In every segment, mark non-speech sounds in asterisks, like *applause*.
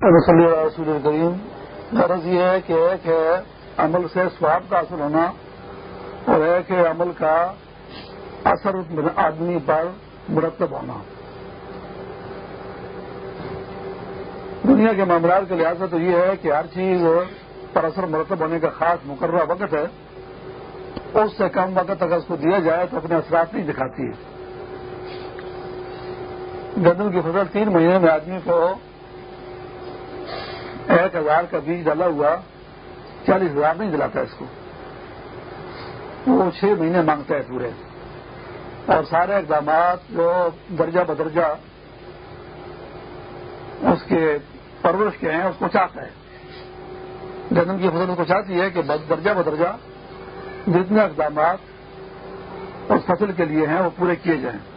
صلی رسول کریم، غرض یہ ہے کہ ایک ہے عمل سے سواب کا اثر ہونا اور ایک ہے عمل کا اثر آدمی پر مرتب ہونا۔ دنیا کے معاملات کے لحاظ سے تو یہ ہے کہ ہر چیز پر اثر مرتب ہونے کا خاص مقررہ وقت ہے۔ اس سے کم وقت اگر اس کو دیا جائے تو اپنے اثرات نہیں دکھاتی۔ ہے گندم کی فصل تین مہینے میں آدمی کو ایک ہزار کا بیج ڈالا ہوا، چالیس ہزار نہیں دلاتا اس کو۔ وہ چھ مہینے مانگتا ہے پورے۔ اور سارے اقدامات جو درجہ بدرجہ اس کے پرورش کے ہیں، اس کو چاہتا ہے۔ گندم کی فصل اس کو چاہتی ہے کہ درجہ بدرجہ جتنے اقدامات اس فصل کے لیے ہیں، وہ پورے کیے جائیں۔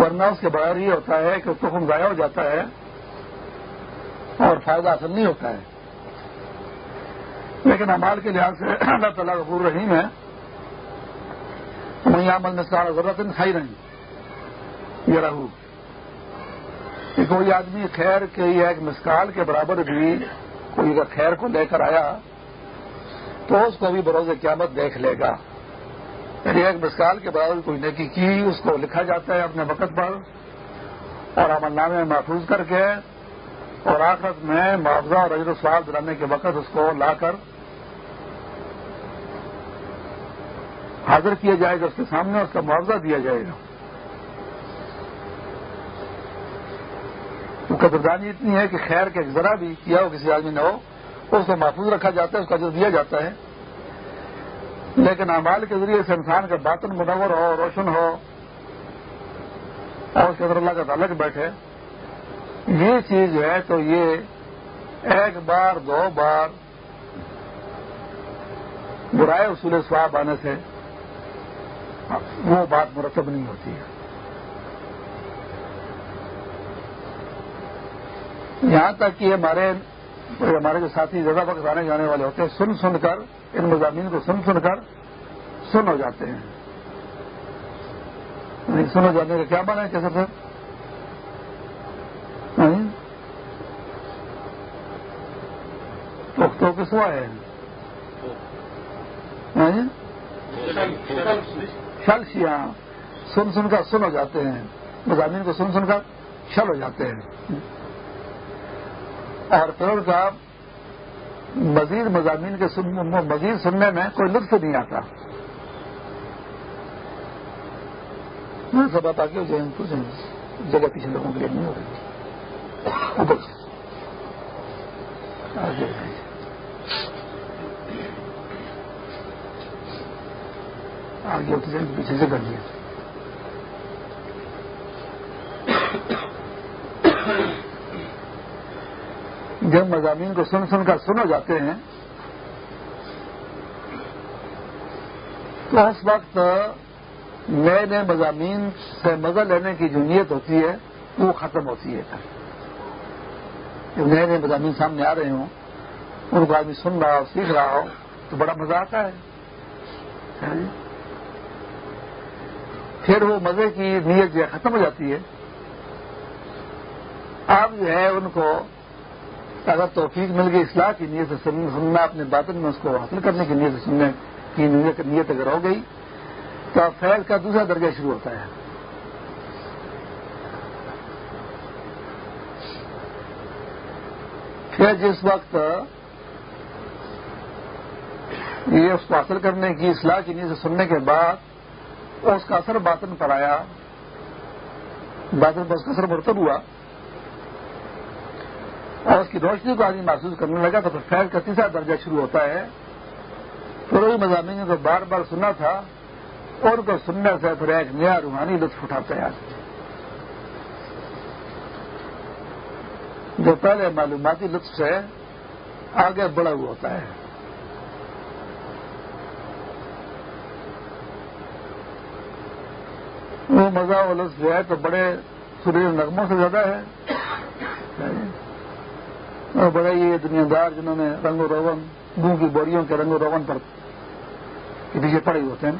ورنہ اس کے بغیر یہ ہوتا ہے کہ تخم ضائع ہو جاتا ہے اور فائدہ حاصل نہیں ہوتا ہے۔ لیکن امال کے لحاظ سے اللہ تعالیٰ غفور رحیم ہے۔ وہیں عمل میں سارا ضرورت کھائی نہیں یہ رہو۔ کہ کوئی آدمی خیر کے یا ایک مسکال کے برابر بھی کوئی اگر خیر کو لے کر آیا تو اس کو بھی بروز قیامت دیکھ لے گا۔ یعنی ایک مسکال کے بعد کوئی نیکی کی، اس کو لکھا جاتا ہے اپنے وقت پر اور عمل نامے محفوظ کر کے اور آخرت میں معاوضہ اور رجر سوال دلانے کے وقت اس کو لا کر حاضر کیا جائے گا، اس کے سامنے اس کا معاوضہ دیا جائے گا۔ تو قدردانی اتنی ہے کہ خیر کے ذرا بھی کیا ہو، کسی آدمی نے ہو، اس کو محفوظ رکھا جاتا ہے، اس کا جو دیا جاتا ہے۔ لیکن اعمال کے ذریعے سے انسان کا باطن منور ہو، روشن ہو، اور اس کے اندر اللہ کا تعلق بیٹھے۔ یہ چیز جو ہے تو یہ ایک بار، دو بار برائے اصول سواب آنے سے وہ بات مرتب نہیں ہوتی ہے۔ یہاں تک کہ ہمارے ہمارے جو ساتھی زیادہ وقت آنے جانے والے ہوتے ہیں، سن سن کر ان مضامین کو سن سن کر سن ہو جاتے ہیں۔ یعنی سن ہو جانے کا کیا بنا ہے کیسے سر یعنی تو کس ہوا ہے یعنی شل شیا سن سن کر سن ہو جاتے ہیں۔ مضامین کو سن سن کر شل ہو جاتے ہیں۔ اور پھر کا مزید مضامین کے مزید سننے میں کوئی لطف نہیں آتا۔ میں سب بات آگے جگہ پیچھے لوگوں کے لیے نہیں ہو رہی۔ آگے ہوتے جائیں پیچھے سے کر دیا جب مضامین کو سن سن کر سن ہو جاتے ہیں، تو اس وقت نئے نئے مضامین سے مزہ لینے کی جو نیت ہوتی ہے، وہ ختم ہوتی ہے۔ جب نئے نئے مضامین سامنے آ رہے ہوں، ان کو آدمی سن رہا ہو، سیکھ رہا ہو، تو بڑا مزہ آتا ہے۔ پھر وہ مزے کی نیت جو ہے، ختم ہو جاتی ہے۔ اب جو ہے، ان کو اگر توفیق مل گئی اصلاح کی نیت سے سننا اپنے باطن میں اس کو حاصل کرنے کی نیت سے سننے کی نیت اگر ہو گئی، تو فیض کا دوسرا درجہ شروع ہوتا ہے۔ پھر جس وقت یہ اس کو حاصل کرنے کی اصلاح کی نیت سے سننے کے بعد اس کا اثر باطن پر آیا، باطن پر اس کا اثر مرتب ہوا۔ کی روشنی کو آدمی محسوس کرنے لگا تو پھر فیض کا تیسرا درجہ شروع ہوتا ہے۔ پھر وہی مضامین کو بار بار سنا تھا۔ اور کو سننے سے پھر ایک نیا روحانی لطف اٹھاتا ہے۔ جو پہلے معلوماتی لطف سے آگے بڑھا ہوا ہوتا ہے۔ وہ مزہ و لطف جو ہے تو بڑے سریل نغموں سے زیادہ ہے۔ اور بڑے یہ دنیا دار جنہوں نے رنگ و روغن گوں کی بوریوں کے رنگ و روغن پر کے پیچھے پڑے ہوتے ہیں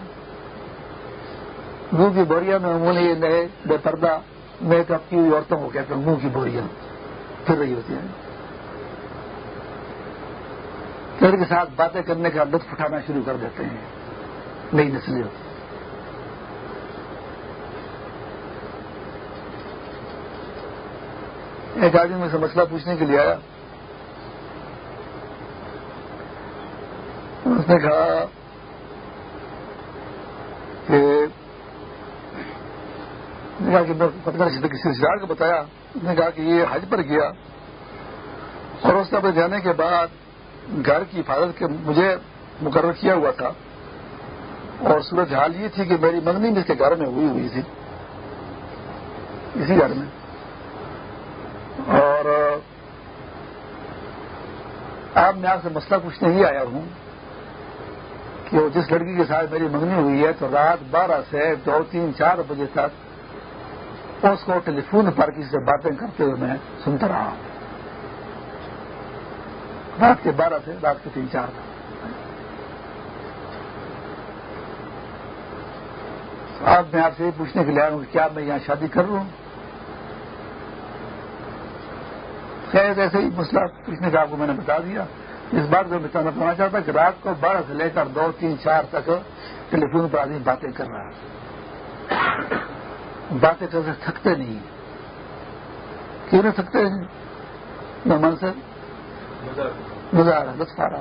گوں کی بوریاں میں انہوں نے یہ نئے بے پردہ میک اپ کی عورتوں کو کہتے ہیں منہ کی بوریاں پھر رہی ہوتی ہیں۔ پھر کے ساتھ باتیں کرنے کا لطف اٹھانا شروع کر دیتے ہیں۔ نئی نسلیں۔ ایک آدمی میں سے مسئلہ پوچھنے کے لیے آیا۔ اس نے کہا کہ کسی رشتے دار کو بتایا، اس نے کہا کہ یہ حج پر گیا اور اس نے جانے کے بعد گھر کی حفاظت کے مجھے مقرر کیا ہوا تھا اور صورت حال یہ تھی کہ میری منگنی اس کے گھر میں ہوئی ہوئی تھی، اسی گھر میں۔ اور اب میں آپ سے مسئلہ پوچھنے ہی آیا ہوں۔ کہ وہ جس لڑکی کے ساتھ میری منگنی ہوئی ہے تو رات بارہ سے دو، تین، چار بجے تک اس کو ٹیلی فون پر کسی سے باتیں کرتے ہوئے میں سنتا رہا ہوں۔ رات کے بارہ سے رات کے تین، چار آج میں آپ سے یہ پوچھنے کے لیے آیا ہوں کہ کیا میں یہاں شادی کر رہا ہوں؟ خیر، ایسے ہی مسئلہ پوچھنے کا آپ کو میں نے بتا دیا۔ اس بات کو میں بتانا چاہتا کہ رات کو بارہ سے لے کر دو، تین، چار تک ٹیلی فون پر آدمی باتیں کر رہا ہے۔ باتیں کر تھکتے نہیں۔ کیوں نہیں تھکتے میں من سے مزہ آ رہا لطف آ رہا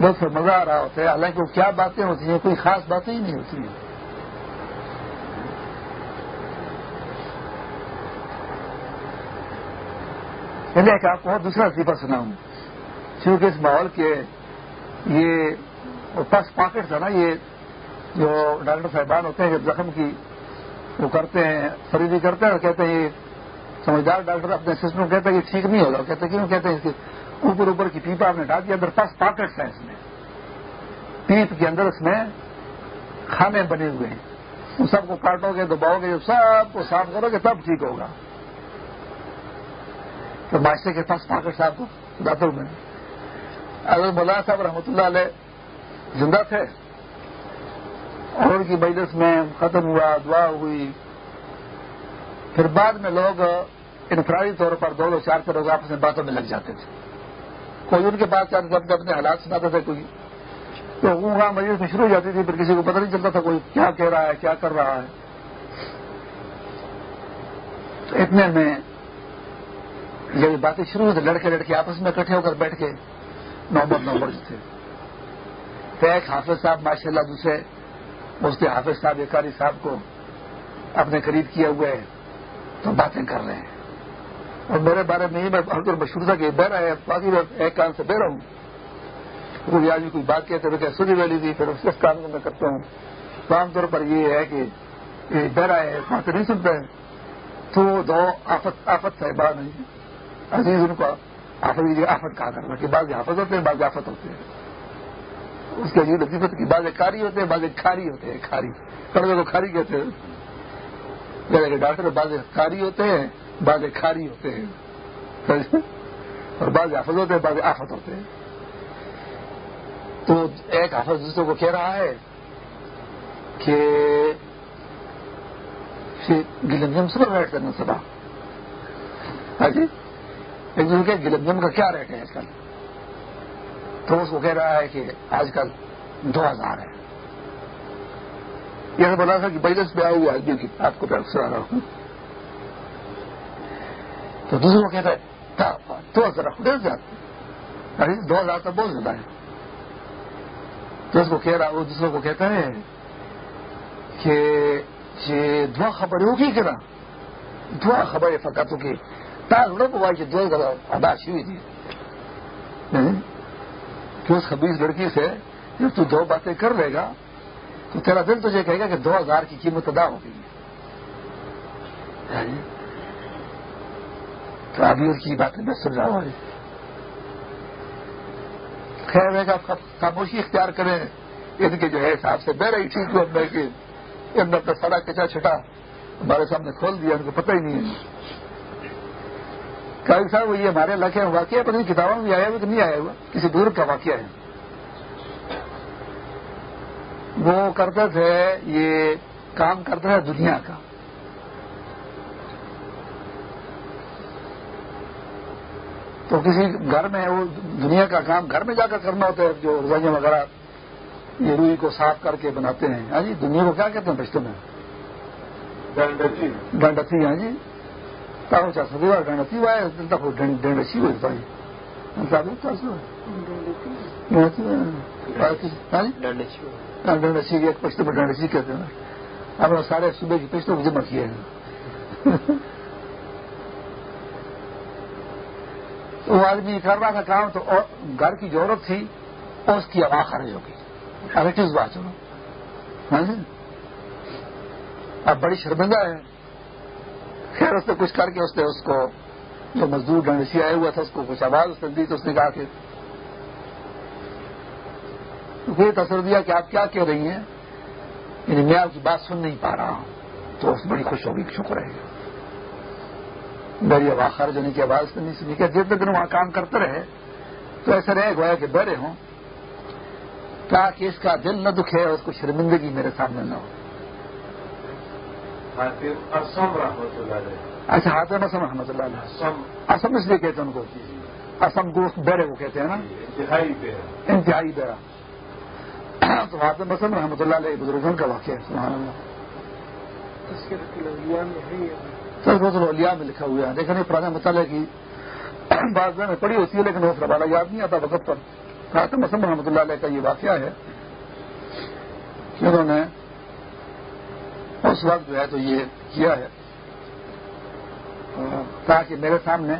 بہت مزہ آ رہا ہوتا ہے۔ حالانکہ وہ کیا باتیں ہوتی ہیں، کوئی خاص باتیں ہی نہیں ہوتی ہیں۔ پہلے ایک آپ کو دوسرا سنا سناؤں۔ کیونکہ اس ماحول کے یہ پس پاکٹ تھا نا، یہ جو ڈاکٹر صاحبان ہوتے ہیں جب زخم کی وہ کرتے ہیں خریدی کرتے ہیں اور کہتے ہیں، یہ سمجھدار ڈاکٹر اپنے سسٹم کو کہتے ہیں کہ ٹھیک نہیں ہوگا۔ کہتے کیوں؟ کہتے ہیں اس کے اوپر اوپر کی پیپا آپ نے ڈال دیا، اندر پاس پاکٹس ہیں اس میں۔ پیپ کے اندر اس میں کھانے بنے ہوئے ہیں۔ ان سب کو کاٹو گے، دباؤ گے جب سب کو صاف کرو گے، تب ٹھیک ہوگا۔ تو بادشاہ کے پاس پاکٹ صاحب کو داتوں میں اگر مولانا صاحب رحمۃ اللہ علیہ زندہ تھے۔ اور ان کی مجلس میں ختم ہوا، دعا ہوئی۔ پھر بعد میں لوگ انفرادی طور پر دو دو چار لوگ آپس میں باتوں میں لگ جاتے تھے۔ کوئی ان کے پاس جب اپنے حالات سناتے تھے، کوئی تو وہاں مجلس میں شروع ہو جاتی تھی، پھر کسی کو پتہ نہیں چلتا تھا کوئی کیا کہہ رہا ہے، کیا کر رہا ہے۔ اتنے میں یعنی جب باتیں شروع ہوئی لڑکے لڑکے آپس میں اکٹھے ہو کر بیٹھ کے نوبت نوبر تھے تو ایک حافظ صاحب ماشاء اللہ دوسرے اس کے حافظ صاحب ایکاری صاحب کو اپنے قریب کیے ہوئے تو باتیں کر رہے ہیں۔ اور میرے بارے میں یہ میں مشہور تھا کہ بہ رہا ہے باقی میں ایک کام سے بہ رہا ہوں کوئی آدمی کوئی بات کہتے ہوئے سنی ویلی تھی پھر اس کام کو میں کرتا ہوں۔ تو عام طور پر یہ ہے کہ بہ رہا ہے، باتیں نہیں سنتے ہیں۔ تو دو آفت آفت صاحبان ہیں عزیز ان کو حافظ آفت آفت کہا کرنا کہ بعض حافظ ہوتے ہیں، بعض آفت ہوتے ہیں۔ اس کے عجیب لطیفت کی بعض کاری ہوتے ہیں، بعض کھاری ہوتے ہیں، کھاری۔ کڑوے کو کھاری کہتے ہیں۔ جیسے کہ ڈاکٹر بعض کاری ہوتے ہیں، بعض کھاری ہوتے ہیں۔ اور بعض حافظ ہوتے ہیں، بعض آفت ہوتے ہیں۔ تو ایک حافظ دوسرے کو کہہ رہا ہے کہ گلنجم سے بیٹھ کرنا سب ہاں جی؟ ایک دوسرے کے کا کیا ریٹ ہے آج کل؟ تو اس کو کہہ رہا ہے کہ آج کل دو ہزار ہے۔ یہ بولا تھا کہ بجلس میں آئے ہوئے آدمی کی آپ کو سنا رہا ہوں۔ تو دوسرے کو کہتا ہے دو ہزار خود جاتے یعنی دو ہزار تو بہت زیادہ ہے۔ تو اس کو کہہ رہا، وہ دوسروں کو کہتا ہے کہ یہ دعا خبر ہوگی کہ نا دعا خبر ہے فقط ہوگی تاز لوگ کہ دو ادا ہوئی تھی کہ اس خبیز لڑکی سے جب تو دو باتیں کر لے گا تو تیرا دل تجھے کہے گا کہ دو ہزار کی قیمت ادا ہو گئی ہے تو ابھی اس کی باتیں میں سمجھا ہوں خیر ہے کہ خاموشی اختیار کریں ان کے جو ہے حساب سے بہ رہی ٹھیک ہو کہ ان میں اپنا سڑا کچا چھٹا ہمارے سامنے کھول دیا ان کو پتہ ہی نہیں ہے کئی صاحب یہ ہمارے علاقے میں واقعہ پتہ نہیں کتابوں میں آیا ہوا کہ نہیں آیا ہوا کسی دور کا واقعہ ہے۔ وہ کرتے تھے یہ کام کرتا ہے دنیا کا۔ تو کسی گھر میں وہ دنیا کا کام گھر میں جا کر کرنا ہوتا ہے جو رضائیاں وغیرہ یہ روئی کو صاف کر کے بناتے ہیں۔ ہاں جی دنیا کو کیا کہتے ہیں بچوں میں؟ ڈنڈسی ہاں جی۔ چار سدی بار ڈنڈسی ہوا ہے ڈنڈسی ہوتا ہے ڈنڈسی ایک پشتوں میں ڈنڈسی کہتے ہیں۔ ہم نے سارے صبح کی جمع کیے ہیں۔ وہ آدمی کر رہا تھا کام تو گھر کی ضرورت تھی اور اس کی ہوا خرچ ہوگی ارے کس بات چلو ہاں جی؟ اب بڑی شرمندہ ہے خیر، اس نے کچھ کر کے اس نے اس کو جو مزدور ڈنڈسی آیا ہوا تھا اس کو کچھ آواز اس نے دی تو اس نے کہا کہ یہ تصور دیا کہ آپ کیا کہہ رہی ہیں؟ یعنی میں آپ کی بات سن نہیں پا رہا ہوں، تو اس بڑی خوش ہوگی، شکر ہے۔ میری آواز خارج ہونے کی آواز نہیں سنی کہ جتنے دن وہاں کام کرتے رہے، تو ایسا رہے گویا کہ بڑے ہوں، تاکہ اس کا دل نہ دکھے اور اس کو شرمندگی میرے سامنے نہ ہو۔ اچھا ہاتھ مسم رحمۃ اللہ علیہ۔ اسم اس لیے کہتے ہیں ان کو۔ اسم گوشت بیرے کو کہتے ہیں نا۔ انتہائی بیرا تو ہاتھ مسم رحمۃ اللہ علیہ بزرگوں کا واقعہ ہے سبحان اللہ۔ الولیا میں لکھا ہوا ہے۔ لیکن پرانے مطالعے کی بات میں پڑی ہوتی ہے لیکن وہ والا یاد نہیں آتا وقت پر۔ خاتم مسم رحمۃ اللہ علیہ کا یہ واقعہ ہے کہ انہوں نے اس وقت جو ہے تو یہ کیا ہے؟ تاکہ میرے سامنے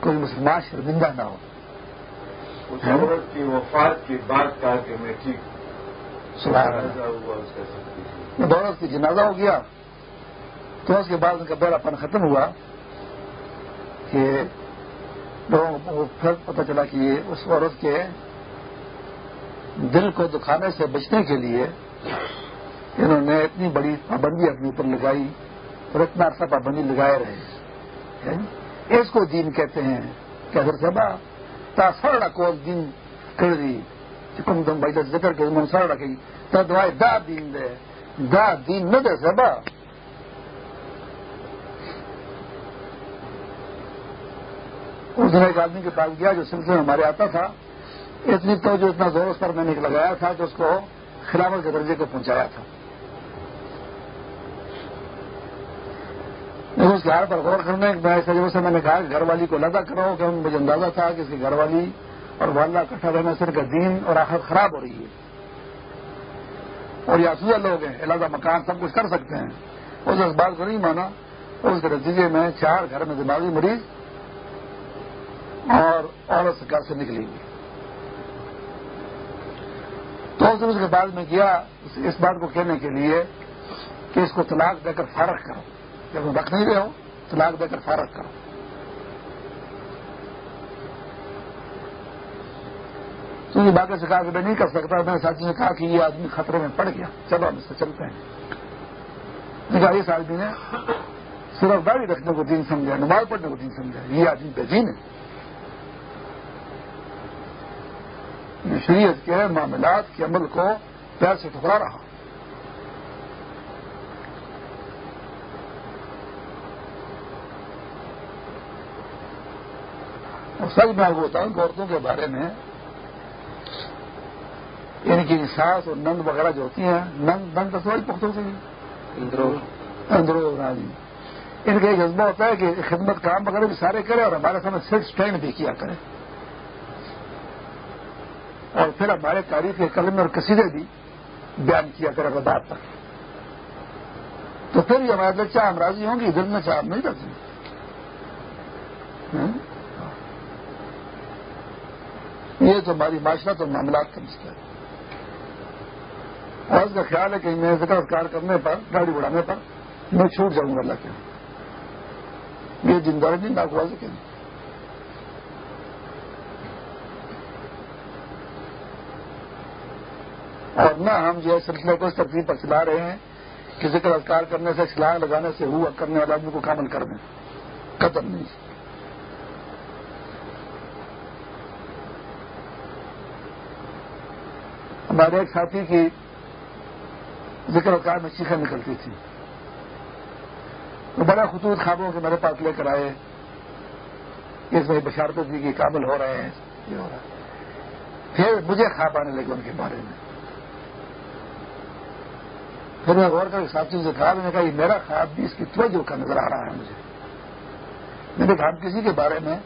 کوئی مسلمان شرمندہ نہ ہو۔ کی وفات کی بات کہا کہ میں ٹھیک دولت کی جنازہ ہو گیا۔ تو اس کے بعد ان کا بڑا پن ختم ہوا کہ لوگوں کو پھر پتہ چلا کہ یہ اس عورت کے دل کو دکھانے سے بچنے کے لیے انہوں نے اتنی بڑی پابندی اپنے اوپر لگائی اور اتنا عرصہ پابندی لگائے رہے۔ یعنی اس کو دین کہتے ہیں کہ اگر سبا تا سر کو دین کر دی چکم دم بھائی ذکر کے سر رکھی تو دعائے دا دین دے، دا دین نہ دے سبا اس نے ایک آدمی کے پاس گیا جو سلسلے میں ہمارے آتا تھا، اتنی تو جو اتنا زور، اس پر میں نے لگایا تھا کہ اس کو خلافت کے درجے کو پہنچایا تھا۔ اس کے ہار پر غور کرنے ایسے سے میں نے کہا کہ گھر والی کو لدا کرو کہ مجھے اندازہ تھا کہ اس کی گھر والی اور والدہ اکٹھا رہنا صرف دین اور آخر خراب ہو رہی ہے۔ اور یہ افزا لوگ ہیں علاقہ مکان سب کچھ کر سکتے ہیں۔ اس اس بات کو نہیں مانا۔ اس کے نتیجے میں چار گھر میں دماغی مریض اور عورت گھر سے نکلی۔ ہوئی تو اس کے بعد میں کیا، اس بات کو کہنے کے لیے کہ اس کو طلاق دے کر فارغ کرو۔ جب رکھ نہیں رہے ہو طلاق دے کر فارغ کرو۔ تو یہ باقی سے کہا کہ میں نہیں کر سکتا، میں ساتھی نے کہا کہ یہ آدمی خطرے میں پڑ گیا۔ چلو، ہم اس سے چلتے ہیں۔ کہا اس آدمی نے صرف داڑھی رکھنے کو دین سمجھا، نماز پڑھنے کو دین سمجھا۔ یہ آدمی بے دین ہے۔ شریعت کے معاملات کے عمل کو پیر سے ٹکرا رہا۔ اور سچ میں ہوتا ہوں عورتوں کے بارے میں ان کی ساس اور نند وغیرہ جو ہوتی ہیں نند نند تو پختوں سے اندرو جی۔ ان کا ایک جذبہ ہوتا ہے کہ خدمت کام وغیرہ بھی سارے کرے اور ہمارے سامنے سیٹ اسٹینڈ بھی کیا کرے۔ اور پھر ہمارے تاریخ کے قلم اور کثیرے بھی بیان کیا کرے بات تک۔ تو پھر یہ ہمارے بچہ ہم راضی ہوں گی دل میں چاہ نہیں کرتے یہ تو ہماری معاشرت اور معاملات کا مسئلہ ہے۔ اور اس کا خیال ہے کہ میں ذکر کار کرنے پر، گاڑی اڑانے پر میں چھوٹ جاؤں گا اللہ کے یہ زندہ نہیں ناک واضح اور نہ ہم جو ہے سلسلے کو اس ترتیب پر چلا رہے ہیں کہ ذکر اذکار کرنے سے، سلاح لگانے سے، ہوا کرنے والے آدمی کو کامل کر دیں۔ قدم نہیں۔ ہمارے ایک ساتھی کی ذکر اوقات میں چیخیں نکلتی تھی تو بڑا خطوط خوابوں کے میرے پاس لے کر آئے۔ اس میں بشارت تھی کہ قابل ہو رہے ہیں۔ یہ ہو رہا ہے۔ پھر مجھے خواب آنے لگے ان کے بارے میں۔ پھر میں غور کر ساتھی سے کہا، میں نے کہا، یہ میرا خواب بھی اس کی توجہ کا نظر آ رہا ہے مجھے۔ میں نے کہا کسی کے بارے میں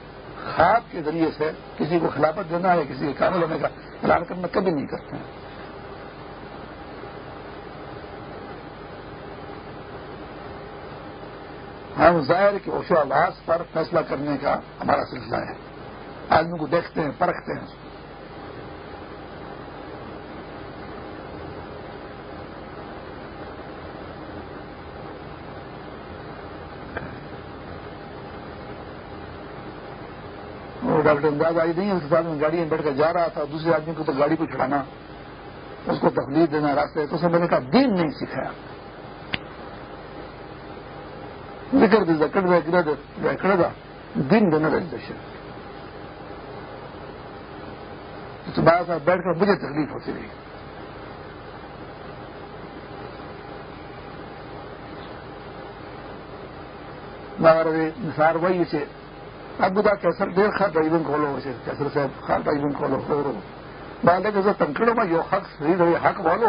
خواب کے ذریعے سے کسی کو خلافت دینا یا کسی کے کامل ہونے کا اعلان کرنا کبھی نہیں کرتے ہیں۔ ہم ظاہر کے اوشو آواز پر فیصلہ کرنے کا ہمارا سلسلہ ہے۔ آدمی کو دیکھتے ہیں، پرکھتے ہیں۔ ڈاکٹر انداز آئی نہیں اس کے ساتھ میں گاڑی میں بیٹھ کر جا رہا تھا، دوسرے آدمی کو تو گاڑی کو چھڑانا، اس کو تکلیف دینا، راستے، تو اسے میں نے کہا، دین نہیں سکھایا ذکر دی زکڑ زکڑ دا دن دینا رجسٹریشن تو صاحب بیٹھ کر مجھے تکلیف ہوتی رہی۔ مگر نثار وہی سے اب بتا کیسر دیر خواہ تعیبن کھولو اسے کیسر صاحب خواہ تعیبن کھولو کھولو بالے کے تنکڑوں میں جو حق صحیح رہے حق بولو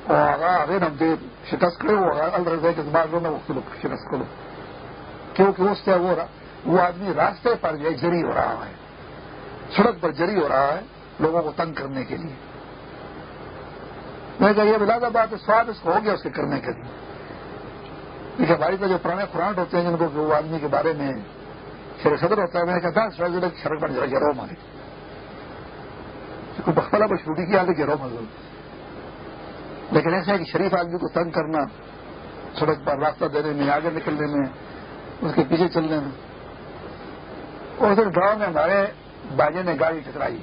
اور آگا آگے نم دے، شکست کرے، وہ الرزے کے بعد میں شکست کرو۔ کیونکہ اس سے وہ وہ آدمی راستے پر جو جری ہو رہا ہے، سڑک پر جری ہو رہا ہے لوگوں کو تنگ کرنے کے لیے۔ میں کہا یہ بلاد بات سواد اس کو ہو گیا اس کے کرنے کے لیے۔ دیکھیے بھائی کا جو پرانے خوراک ہوتے ہیں جن کو وہ آدمی کے بارے میں شیر صدر ہوتا ہے، میں نے کہا تھا سڑک پر جرو مارے بخلا پر چھوٹی کی آگے جرو مطلب لیکن ایسا ہے کہ شریف آدمی کو تنگ کرنا، سڑک پر راستہ دینے میں، آگے نکلنے میں، اس کے پیچھے چلنے میں۔ اور پھر گاؤں میں ہمارے باجے نے گاڑی ٹکرائی۔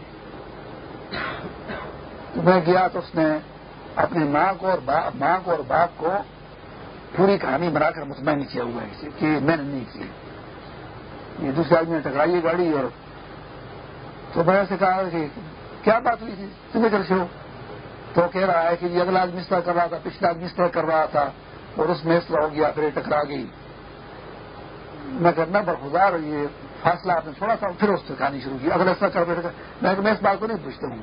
میں گیا تو اس نے اپنی ماں کو اور ماں کو اور باپ کو پوری کہانی بنا کر مطمئن کیا ہوا ہے کہ میں نے نہیں کی۔ یہ دوسرے آدمی نے ٹکرائی گاڑی اور تو میں سے کہا کہ کیا بات ہوئی تھی؟ تمہیں کر سے ہو۔ تو کہہ رہا ہے کہ یہ اگلا آدمی اس طرح کر رہا تھا، پچھلا آدمی اس طرح کر رہا تھا اور اس میں اس طرح ہو گیا، پھر ٹکرا گئی۔ میں کرنا برخدار یہ فاصلہ آپ نے چھوڑا تھا، پھر اس سے کہانی شروع کی۔ اگر ایسا کر بیٹھے میں میں اس بات کو نہیں پوچھتا ہوں۔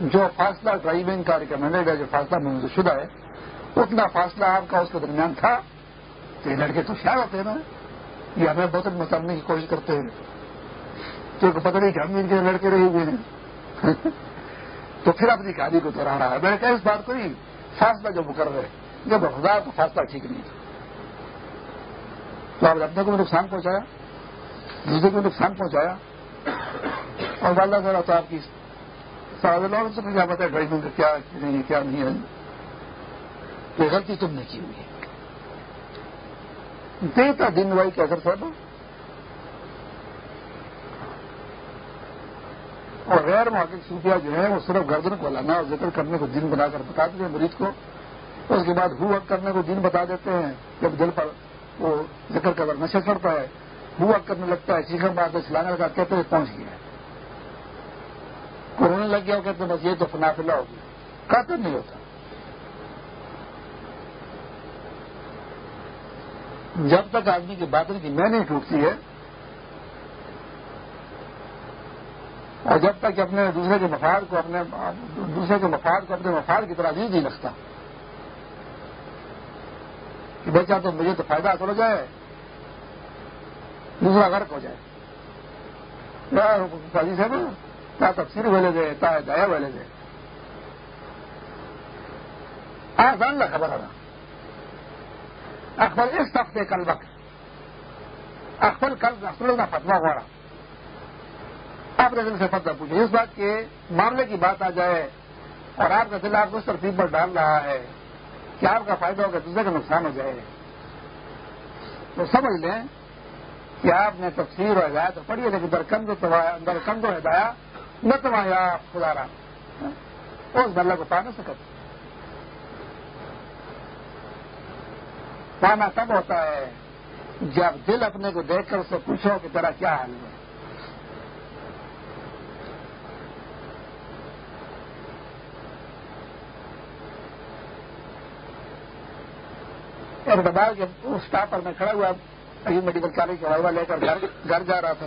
جو فاصلہ ڈرائیونگ کا ریکمینڈیڈ ہے جو فاصلہ منظور شدہ ہے، اتنا فاصلہ آپ کا اس کے درمیان تھا۔ تو یہ لڑکے تو شاید ہوتے ہیں نا۔ یہ ہمیں بہت مسالنے کی کوشش کرتے ہیں۔ تو پتہ نہیں کہ ہم ان کے لڑکے رہے ہوئے ہیں۔ *laughs* تو پھر اپنی کہانی کو دوہرا رہا ہے۔ میں نے کہا، اس بات کو نہیں، فاصلہ جو مقرر ہے جب ہزار تو فاصلہ ٹھیک نہیں تھا۔ تو آپ اپنے کو نقصان پہنچایا، دوسرے کو نقصان پہنچایا۔ اور والدہ سر تو آپ کی سارے سے کیا پتا ہے ڈرائیونگ کیا نہیں ہے، کیا نہیں ہے۔ تو غلطی تم نے کی ہوئی ہے؟ دیتا دن وائی کے اثر صاحب۔ اور غیر محقق صوفیہ جو ہے وہ صرف گردن کو لانا اور ذکر کرنے کو دن بنا کر بتا دیتے ہیں مریض کو۔ اس کے بعد ہو کرنے کو دن بتا دیتے ہیں۔ جب دل پر وہ ذکر کا نشہ چڑھتا ہے، ہوا کرنے لگتا ہے چیخن بات چلانے لگا کہتے ہوئے پہنچ گیا۔ کورونا لگ گیا کہتے بس یہ تو فنافلہ ہو گیا کہتے نہیں ہوتا۔ جب تک آدمی کی باتیں کی میں نہیں ٹوٹتی ہے، اور جب تک اپنے دوسرے کے مفاد کو اپنے دوسرے کے مفاد کو اپنے مفاد کی طرح نہیں جی رکھتا کہ بیچا تو مجھے تو فائدہ کرو جائے، دوسرا غرق ہو جائے۔ قاضی صاحب کیا تفصیل ویلے دے تا دیا ویلے دے۔ آسان نہ خبر آنا اکبر اس ہفتے کل وقت۔ اکبر کل اصل کا فتوا ہوا۔ رہا آپ نے دل سے فتوا پوچھے اس بات کے معاملے کی بات آ جائے اور آپ کا دل آپ کو اس ترتیب پر ڈال رہا ہے کہ آپ کا فائدہ ہوگا دوسرے کا نقصان ہو جائے۔ تو سمجھ لیں کہ آپ نے تفسیر اور ہدایت تو پڑھی ہے، لیکن درکند درکند و ہدایات نہ تمہارا خدا رہا اس بلّہ کو پا نہ سکتے۔ پانا تب ہوتا ہے جب دل اپنے کو دیکھ کر اس سے پوچھو کہ تیرا کیا حال ہے۔ اور دباؤ کے اس اسٹاف پر میں کھڑا ہوا ابھی میڈیکل کالج کا ہوا لے کر گھر جا رہا تھا۔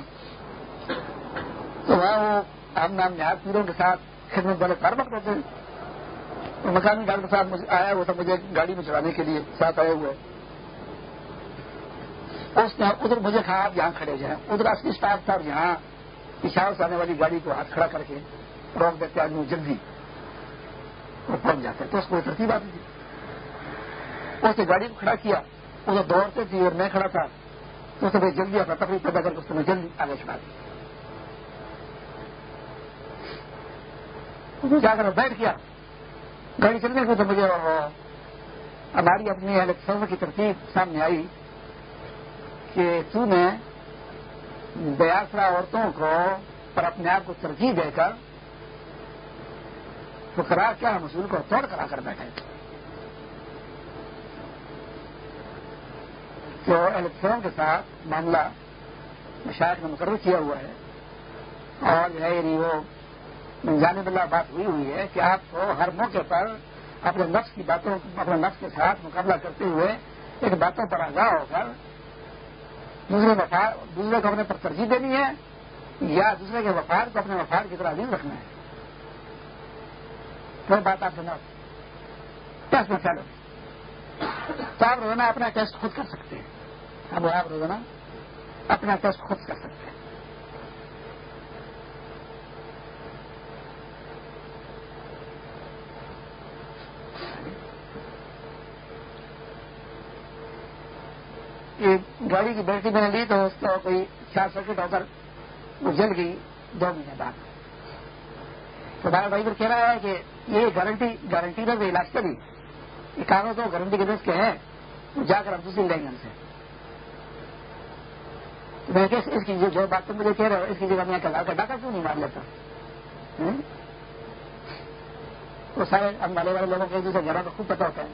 تو وہاں وہ ہم نام نہاد پیروں کے ساتھ خدمت والے کار وقت ہوتے ہیں مکانی ڈاکٹر صاحب آیا ہوا تھا مجھے گاڑی میں چلانے کے لیے ساتھ آئے ہوئے۔ ادھر مجھے کہا آپ یہاں کھڑے جائیں ادھر اصلی اسٹاف تھا یہاں اشار سے آنے والی گاڑی کو ہاتھ کھڑا کر کے روک دیتے آدمی جلدی وہ پہنچ جاتے تو اس کو ترتیب آتی تھی؟ اس نے گاڑی کو کھڑا کیا، ادھر دوڑتے تھی اور میں کھڑا تھا۔ تو اسے جلدی اپنا تکلیف پیدا کر کے اس نے جلدی آگے چڑھا دیا جا کر بیٹھ گیا۔ گاڑی چلنے کو تو مجھے ہماری اپنی الیکشن کی ترتیب سامنے آئی۔ کہ تو نے بیاسرا عورتوں کو پر اپنے آپ کو ترجیح دے کر تو قرار کیا مسول کو توڑ کرا کر بیٹھے جو الیکشنوں کے ساتھ معاملہ مشاہد میں مقرر کیا ہوا ہے۔ اور جو ہے یعنی وہ جانب اللہ بات ہوئی ہوئی ہے کہ آپ کو ہر موقع پر اپنے نفس کی باتوں، اپنے نفس کے ساتھ مقابلہ کرتے ہوئے ایک باتوں پر آگاہ ہو کر دوسرے وفار دوسرے کو اپنے پر ترجیح دینی ہے، یا دوسرے کے وفار کو اپنے وفار کی طرح عظیم رکھنا ہے۔ کوئی بات آپ سنا ٹیسٹ میں چلو تو آپ روزانہ اپنا ٹیسٹ خود کر سکتے ہیں۔ اب آپ روزانہ اپنا ٹیسٹ خود کر سکتے ہیں۔ گاڑی کی بیٹری میں نے لی تو اس کو کوئی چار سرکٹ ہو کر جل گئی دو مہینے بعد۔ تو بار بھائی پر کہہ رہا ہے کہ یہ گارنٹی گارنٹی میں علاج کری یہ کاغذ تو گارنٹی کے کے ہیں۔ جا کر ہم دوسری لیں گے ہم سے۔ میں اس کی جو بات تم مجھے کہہ رہے ہو، اس کی جگہ میں ڈاکہ کیوں نہیں مار لیتا؟ وہ سارے ہم والے والے لوگوں کے ایک دوسرے گھروں کا خوب پتہ ہوتا ہے۔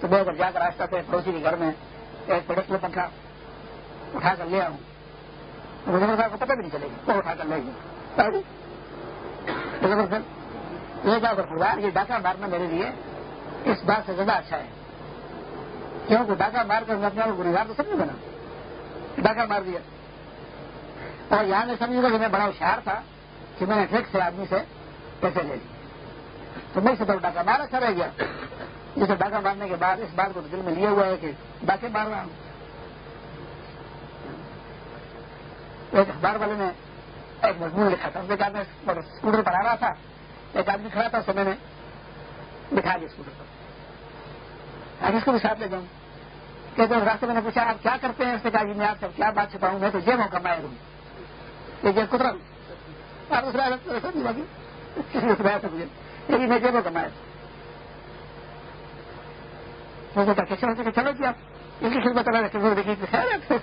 تو میں اگر جا کر آستا تھے پڑوسی کے گھر میں ایک پڑوس میں پنکھا اٹھا کر لے آؤں۔ صاحب کو پتہ بھی نہیں چلے گا وہ اٹھا کر لے گی۔ یہ کیا خدا یہ ڈاکہ مارنا میرے لیے اس بات سے زیادہ اچھا ہے۔ کیونکہ ڈاکہ مار کر اپنے آپ کو گریزار تو سب نے بنا ڈاکہ مار دیا۔ اور یہاں میں سمجھوں گا کہ میں بڑا ہوشیار تھا کہ میں نے ٹھیک سے آدمی سے پیسے لے لیے۔ تو میں سے تو ڈاکہ مار اچھا رہ گیا۔ جسے ڈاکہ مارنے کے بعد اس بات کو دل میں لیا ہوا ہے کہ ڈاکے مار رہا ہوں ایک اخبار والے نے ایک مضمون لکھا تھا۔ اس میں اسکوٹر پر آ رہا تھا۔ ایک آدمی کھڑا تھا میں نے بٹھا دیا اسکوٹر پر۔ اب اس کو بھی ساتھ لے جاؤں۔ کہتے ہیں راستے میں نے پوچھا، آپ کیا کرتے ہیں؟ اس نے کہا جی میں آپ سب کیا بات چھپاؤں؟ میں تو جیب ہوں کمائے ہوں۔ یہ جیب کترا آپ دوسرا لیکن میں جیبوں کمائے چلو کیا ان کی خدمت اللہ دیکھی خیر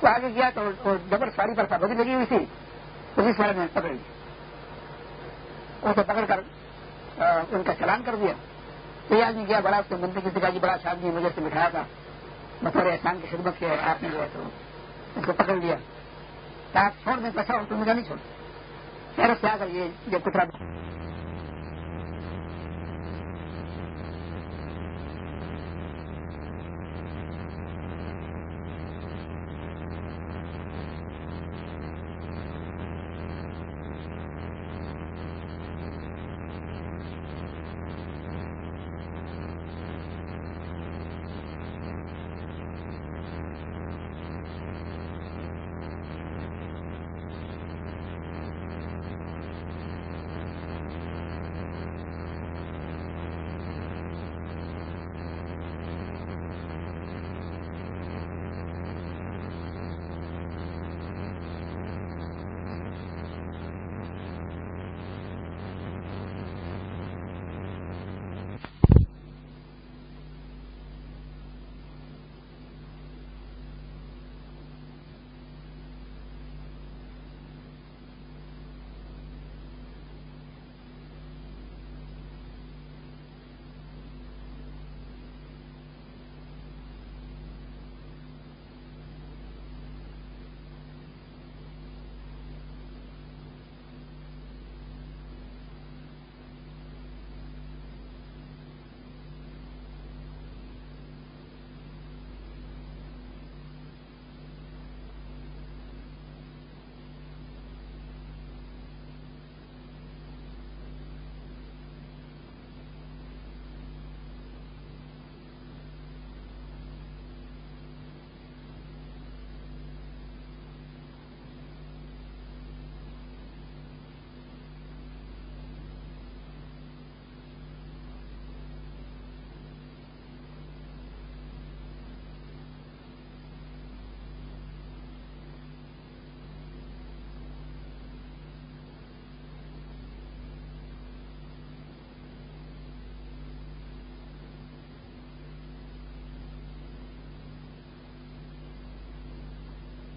تو آگے گیا تو ڈبل سواری پر پابندی لگی ہوئی تھی اسی سواری میں پکڑ لی اسے پکڑ کر ان کا چلان کر دیا کوئی آدمی گیا بڑا اس کے منتری کسی کا جی بڑا آدمی مجھے سے بٹھایا تھا بطور احسان کی خدمت کے آپ نے جو ہے تو ان کو پکڑ لیا آپ چھوڑ دیں پیسہ اور تم مجھے نہیں چھوڑ خیر سے آ کر یہ جب کترا